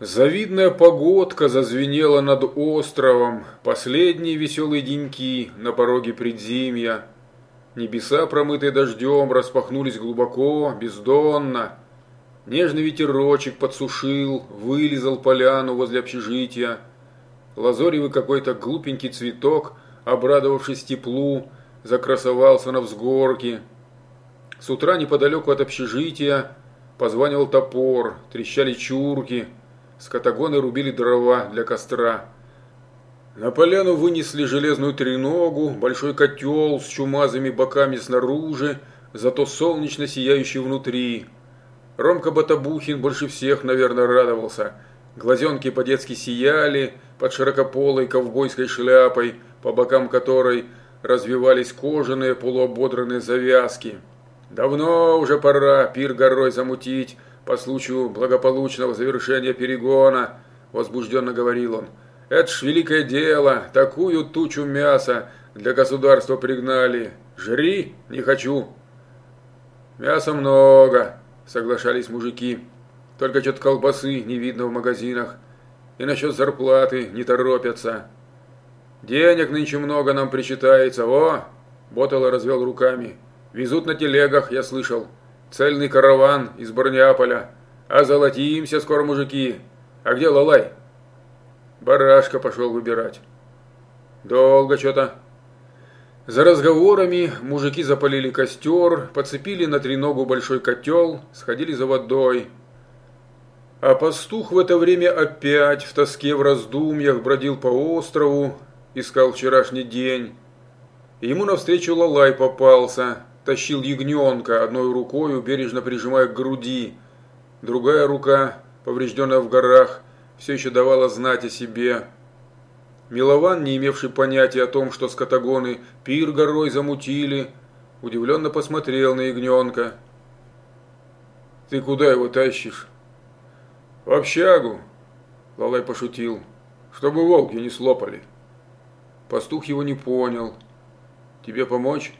Завидная погодка зазвенела над островом, последние веселые деньки на пороге предзимья. Небеса, промытые дождем, распахнулись глубоко, бездонно. Нежный ветерочек подсушил, вылизал поляну возле общежития. Лазоревый какой-то глупенький цветок, обрадовавшись теплу, закрасовался на взгорке. С утра неподалеку от общежития позванивал топор, трещали чурки – Скотагоны рубили дрова для костра. На поляну вынесли железную треногу, большой котел с чумазыми боками снаружи, зато солнечно сияющий внутри. Ромка Батабухин больше всех, наверное, радовался. Глазенки по-детски сияли под широкополой ковбойской шляпой, по бокам которой развивались кожаные полуободранные завязки. Давно уже пора пир горой замутить, по случаю благополучного завершения перегона, возбужденно говорил он. Это ж великое дело, такую тучу мяса для государства пригнали. Жри, не хочу. Мяса много, соглашались мужики. Только что-то колбасы не видно в магазинах. И насчет зарплаты не торопятся. Денег нынче много нам причитается. О, Ботало развел руками. Везут на телегах, я слышал. Цельный караван из Барняполя. А золотимся скоро, мужики. А где Лалай? Барашка пошел выбирать. Долго что-то. За разговорами мужики запалили костер, подцепили на треногу большой котел, сходили за водой. А пастух в это время опять в тоске в раздумьях бродил по острову, искал вчерашний день. Ему навстречу Лалай попался, тащил ягненка, одной рукой бережно прижимая к груди. Другая рука, поврежденная в горах, все еще давала знать о себе. Милован, не имевший понятия о том, что скотагоны пир горой замутили, удивленно посмотрел на ягненка. «Ты куда его тащишь?» «В общагу», — Лалай пошутил, — «чтобы волки не слопали». Пастух его не понял. «Тебе помочь?»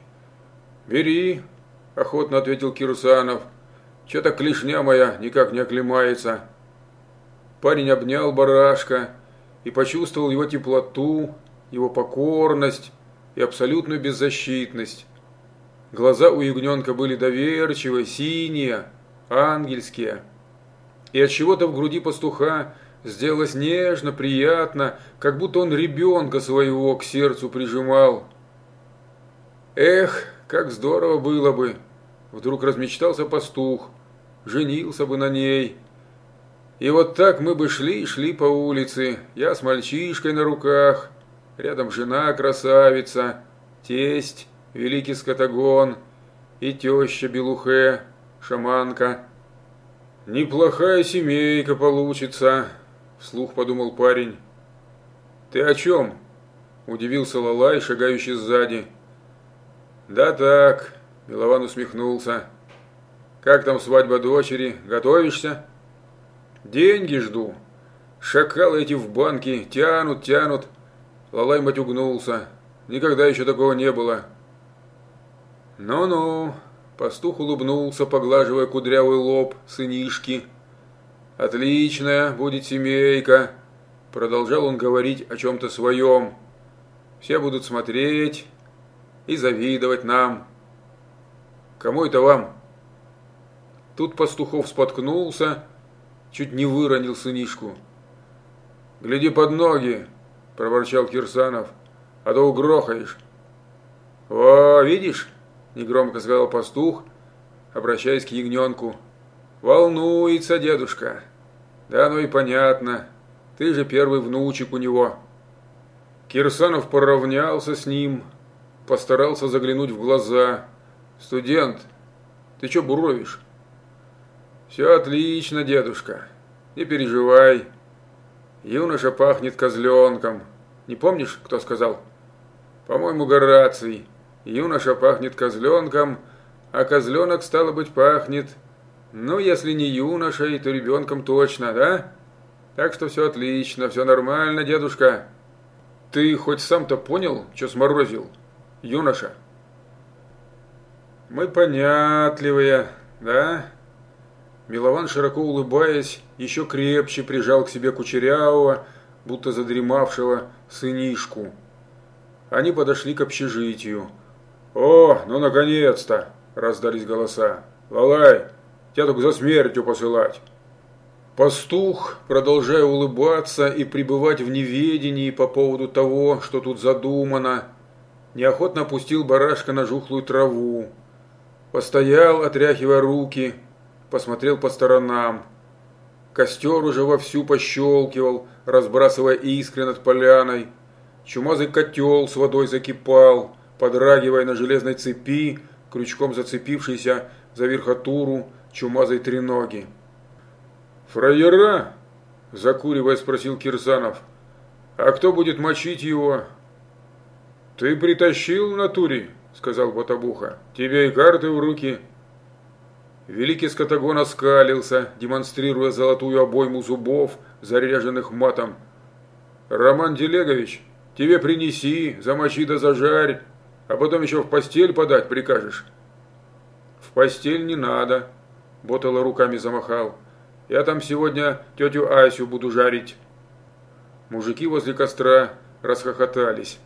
«Бери», – охотно ответил Кирсанов. «Че-то клешня моя никак не оклемается». Парень обнял барашка и почувствовал его теплоту, его покорность и абсолютную беззащитность. Глаза у ягненка были доверчивые, синие, ангельские. И от чего-то в груди пастуха сделалось нежно, приятно, как будто он ребенка своего к сердцу прижимал. Эх, как здорово было бы! Вдруг размечтался пастух, женился бы на ней. И вот так мы бы шли и шли по улице, я с мальчишкой на руках, рядом жена красавица, тесть, великий скотагон и теща Белухе, шаманка. Неплохая семейка получится, вслух подумал парень. Ты о чем? Удивился Лалай, шагающий сзади. «Да так», – Милован усмехнулся. «Как там свадьба дочери? Готовишься?» «Деньги жду. Шакалы эти в банке тянут, тянут». Лалай матюгнулся. «Никогда еще такого не было». «Ну-ну», – пастух улыбнулся, поглаживая кудрявый лоб сынишки. «Отличная будет семейка», – продолжал он говорить о чем-то своем. «Все будут смотреть» и завидовать нам. Кому это вам? Тут пастухов споткнулся, чуть не выронил сынишку. «Гляди под ноги!» – проворчал Кирсанов. «А то угрохаешь!» «О, видишь?» – негромко сказал пастух, обращаясь к ягненку. «Волнуется дедушка!» «Да, ну и понятно. Ты же первый внучек у него!» Кирсанов поравнялся с ним, постарался заглянуть в глаза. «Студент, ты что буровишь?» «Все отлично, дедушка. Не переживай. Юноша пахнет козленком. Не помнишь, кто сказал?» «По-моему, Гораций. Юноша пахнет козленком, а козленок, стало быть, пахнет... Ну, если не юношей, то ребенком точно, да? Так что все отлично, все нормально, дедушка. Ты хоть сам-то понял, что сморозил?» Юноша. Мы понятливые, да? Милован, широко улыбаясь, еще крепче прижал к себе кучерявого, будто задремавшего сынишку. Они подошли к общежитию. «О, ну наконец-то!» – раздались голоса. «Валай, тебя только за смертью посылать!» Пастух, продолжая улыбаться и пребывать в неведении по поводу того, что тут задумано, неохотно опустил барашка на жухлую траву, постоял, отряхивая руки, посмотрел по сторонам. Костер уже вовсю пощелкивал, разбрасывая искры над поляной. Чумазый котел с водой закипал, подрагивая на железной цепи, крючком зацепившейся за верхотуру чумазой треноги. «Фраера?» – закуривая спросил Кирсанов. «А кто будет мочить его?» «Ты притащил в натуре?» – сказал Ботабуха. «Тебе и карты в руки». Великий скотагон оскалился, демонстрируя золотую обойму зубов, заряженных матом. «Роман Делегович, тебе принеси, замочи да зажарь, а потом еще в постель подать прикажешь». «В постель не надо», – Ботало руками замахал. «Я там сегодня тетю Асю буду жарить». Мужики возле костра расхохотались.